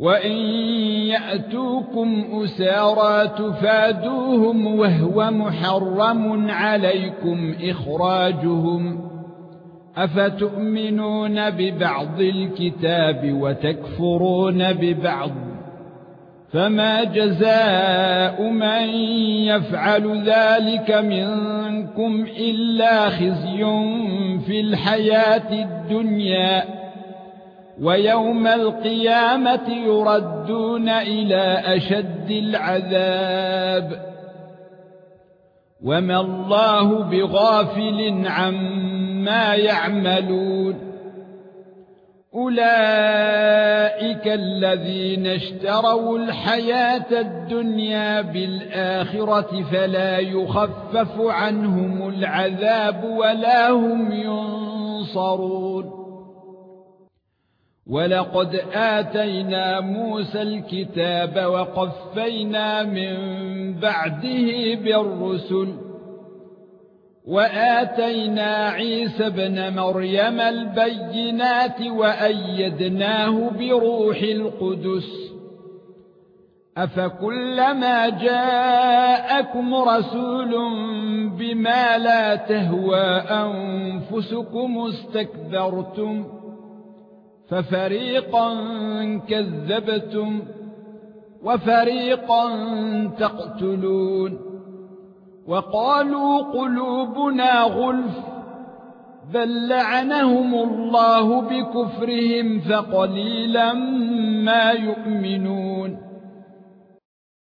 وَإِن يَأْتُوكُمْ أُسَارَى تُفَادُوهُمْ وَهُوَ مُحَرَّمٌ عَلَيْكُمْ إِخْرَاجُهُمْ أَفَتُؤْمِنُونَ بِبَعْضِ الْكِتَابِ وَتَكْفُرُونَ بِبَعْضٍ فَمَا جَزَاءُ مَن يَفْعَلُ ذَلِكَ مِنكُمْ إِلَّا خِزْيٌ فِي الْحَيَاةِ الدُّنْيَا وَيَوْمَ الْقِيَامَةِ يُرَدُّونَ إِلَى أَشَدِّ الْعَذَابِ. وَمَا اللَّهُ بِغَافِلٍ عَمَّا يَعْمَلُونَ. أُولَئِكَ الَّذِينَ اشْتَرَوْا الْحَيَاةَ الدُّنْيَا بِالْآخِرَةِ فَلَا يُخَفَّفُ عَنْهُمُ الْعَذَابُ وَلَا هُمْ يُنصَرُونَ. ولقد آتينا موسى الكتاب وقفينا من بعده بالرسل وآتينا عيسى ابن مريم البينات وأيدناه بروح القدس أفكلما جاءكم رسول بما لا تهوى أنفسكم استكبرتم ففريقا كذبتم وفريقا تقتلون وقالوا قلوبنا غلف بل لعنهم الله بكفرهم فقليلا ما يؤمنون